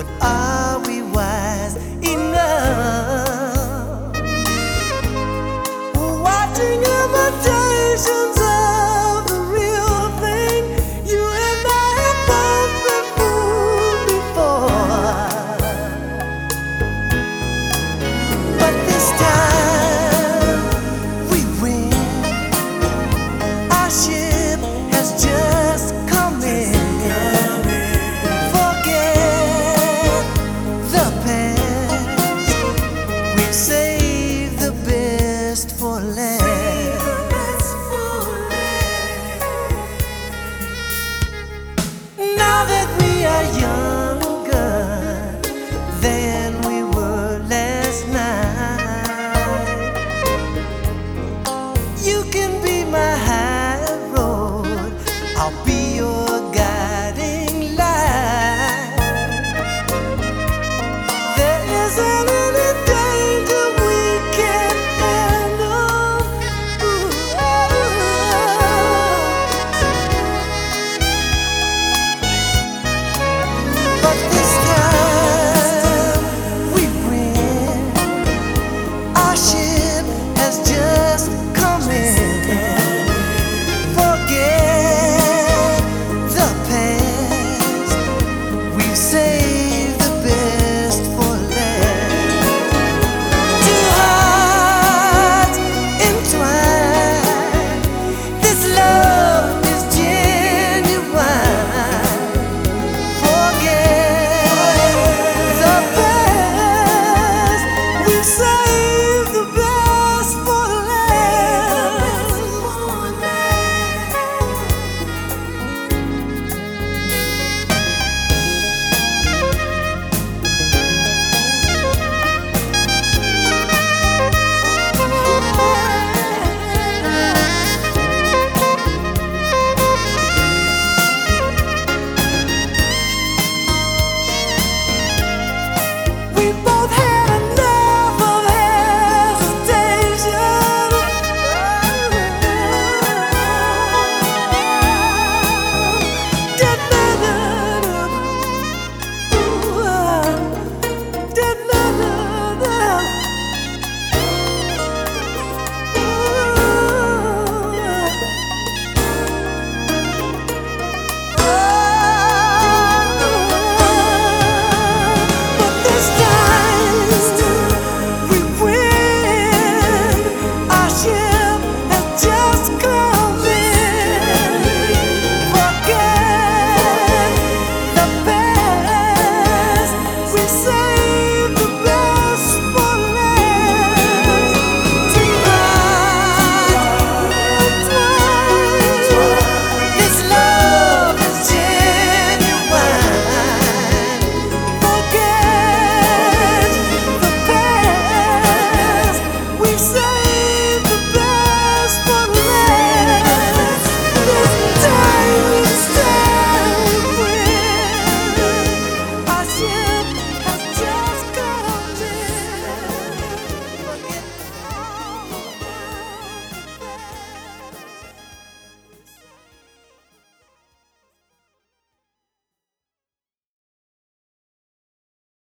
But are Are young.